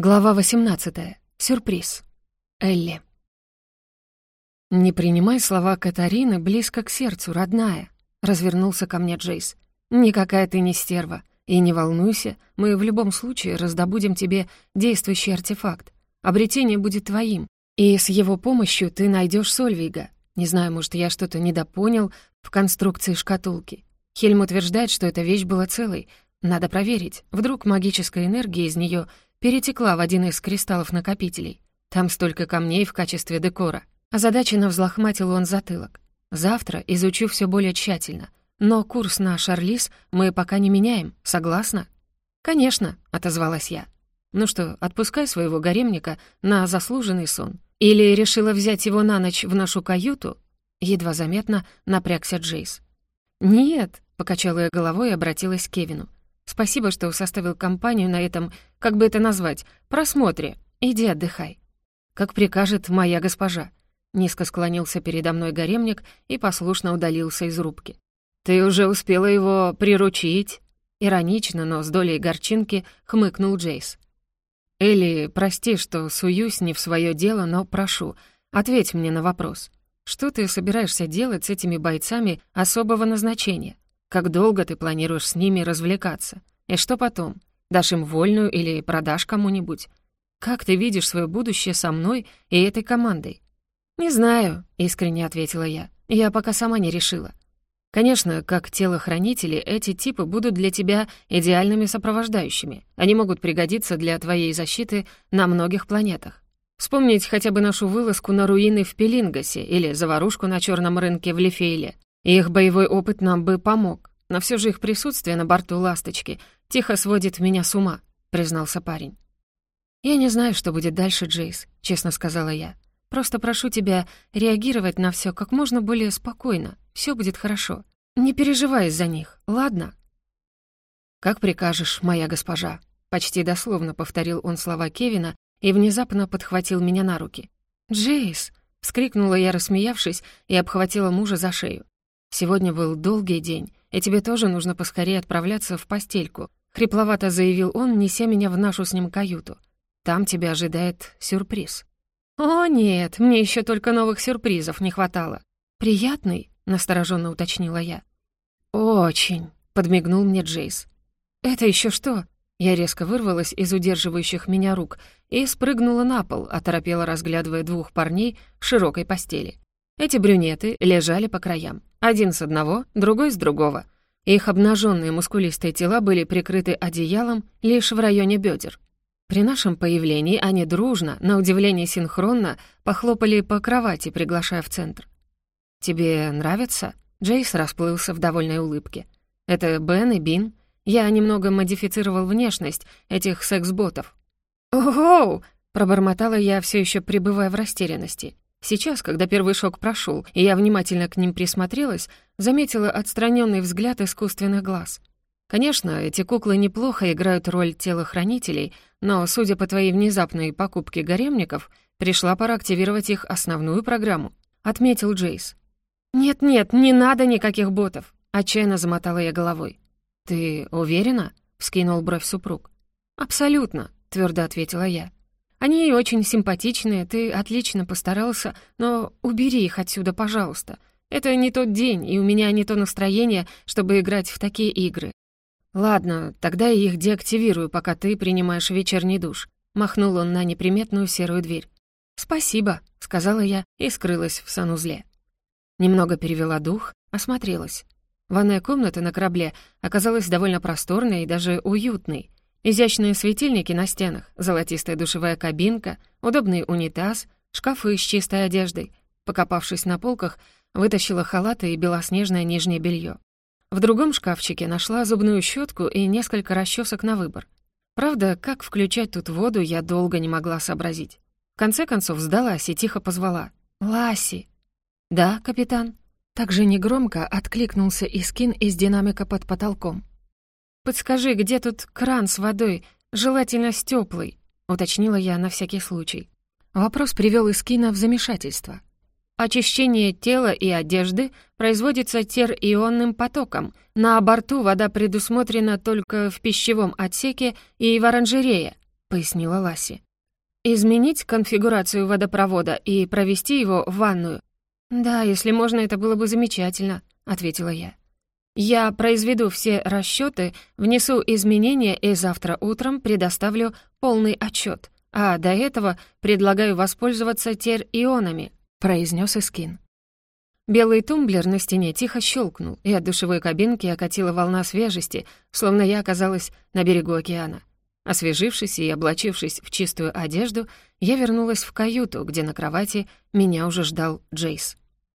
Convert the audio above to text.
Глава 18. Сюрприз. Элли. «Не принимай слова Катарины близко к сердцу, родная», — развернулся ко мне Джейс. «Никакая ты не стерва. И не волнуйся, мы в любом случае раздобудем тебе действующий артефакт. Обретение будет твоим, и с его помощью ты найдешь Сольвига. Не знаю, может, я что-то недопонял в конструкции шкатулки. Хельм утверждает, что эта вещь была целой. Надо проверить. Вдруг магическая энергия из нее перетекла в один из кристаллов-накопителей. Там столько камней в качестве декора. Озадаченно взлохматил он затылок. Завтра изучу все более тщательно. Но курс на Шарлиз мы пока не меняем, согласна? «Конечно», — отозвалась я. «Ну что, отпускай своего гаремника на заслуженный сон. Или решила взять его на ночь в нашу каюту?» Едва заметно напрягся Джейс. «Нет», — покачала я головой и обратилась к Кевину. Спасибо, что составил компанию на этом, как бы это назвать, просмотре. Иди отдыхай». «Как прикажет моя госпожа». Низко склонился передо мной гаремник и послушно удалился из рубки. «Ты уже успела его приручить?» Иронично, но с долей горчинки хмыкнул Джейс. «Элли, прости, что суюсь не в свое дело, но прошу, ответь мне на вопрос. Что ты собираешься делать с этими бойцами особого назначения? Как долго ты планируешь с ними развлекаться? И что потом? Дашь им вольную или продашь кому-нибудь? Как ты видишь свое будущее со мной и этой командой?» «Не знаю», — искренне ответила я. «Я пока сама не решила. Конечно, как телохранители, эти типы будут для тебя идеальными сопровождающими. Они могут пригодиться для твоей защиты на многих планетах. Вспомнить хотя бы нашу вылазку на руины в Пелингасе или заварушку на черном рынке в Лифейле. Их боевой опыт нам бы помог, но все же их присутствие на борту «Ласточки» тихо сводит меня с ума», — признался парень. «Я не знаю, что будет дальше, Джейс», — честно сказала я. «Просто прошу тебя реагировать на все как можно более спокойно. Все будет хорошо. Не переживай из-за них, ладно?» «Как прикажешь, моя госпожа», — почти дословно повторил он слова Кевина и внезапно подхватил меня на руки. «Джейс!» — вскрикнула я, рассмеявшись, и обхватила мужа за шею. «Сегодня был долгий день, и тебе тоже нужно поскорее отправляться в постельку», — хрипловато заявил он, неся меня в нашу с ним каюту. «Там тебя ожидает сюрприз». «О, нет, мне еще только новых сюрпризов не хватало». «Приятный?» — настороженно уточнила я. «Очень», — подмигнул мне Джейс. «Это еще что?» Я резко вырвалась из удерживающих меня рук и спрыгнула на пол, оторопела, разглядывая двух парней в широкой постели. Эти брюнеты лежали по краям. Один с одного, другой с другого. Их обнаженные мускулистые тела были прикрыты одеялом лишь в районе бедер. При нашем появлении они дружно, на удивление синхронно, похлопали по кровати, приглашая в центр. «Тебе нравится?» Джейс расплылся в довольной улыбке. «Это Бен и Бин. Я немного модифицировал внешность этих секс-ботов». «Ого!» — пробормотала я, все еще пребывая в растерянности. Сейчас, когда первый шок прошел, и я внимательно к ним присмотрелась, заметила отстраненный взгляд искусственных глаз. Конечно, эти куклы неплохо играют роль телохранителей, но, судя по твоей внезапной покупке гаремников, пришла пора активировать их основную программу», — отметил Джейс. «Нет-нет, не надо никаких ботов», — отчаянно замотала я головой. «Ты уверена?» — вскинул бровь супруг. «Абсолютно», — твердо ответила я. Они очень симпатичные, ты отлично постарался, но убери их отсюда, пожалуйста. Это не тот день, и у меня не то настроение, чтобы играть в такие игры. Ладно, тогда я их деактивирую, пока ты принимаешь вечерний душ. Махнул он на неприметную серую дверь. «Спасибо», — сказала я и скрылась в санузле. Немного перевела дух, осмотрелась. Ванная комната на корабле оказалась довольно просторной и даже уютной. Изящные светильники на стенах, золотистая душевая кабинка, удобный унитаз, шкафы с чистой одеждой. Покопавшись на полках, вытащила халаты и белоснежное нижнее белье. В другом шкафчике нашла зубную щетку и несколько расчесок на выбор. Правда, как включать тут воду, я долго не могла сообразить. В конце концов сдалась и тихо позвала. «Ласи!» «Да, капитан?» Так же негромко откликнулся Искин из динамика под потолком. «Подскажи, где тут кран с водой, желательно с тёплой?» — уточнила я на всякий случай. Вопрос привёл Искина в замешательство. Очищение тела и одежды производится терионным потоком. На борту вода предусмотрена только в пищевом отсеке и в оранжерее. — пояснила Ласси. «Изменить конфигурацию водопровода и провести его в ванную?» «Да, если можно, это было бы замечательно», — ответила я. «Я произведу все расчеты, внесу изменения и завтра утром предоставлю полный отчет. А до этого предлагаю воспользоваться тер-ионами», — произнес Искин. Белый тумблер на стене тихо щелкнул, и от душевой кабинки окатила волна свежести, словно я оказалась на берегу океана. Освежившись и облачившись в чистую одежду, я вернулась в каюту, где на кровати меня уже ждал Джейс.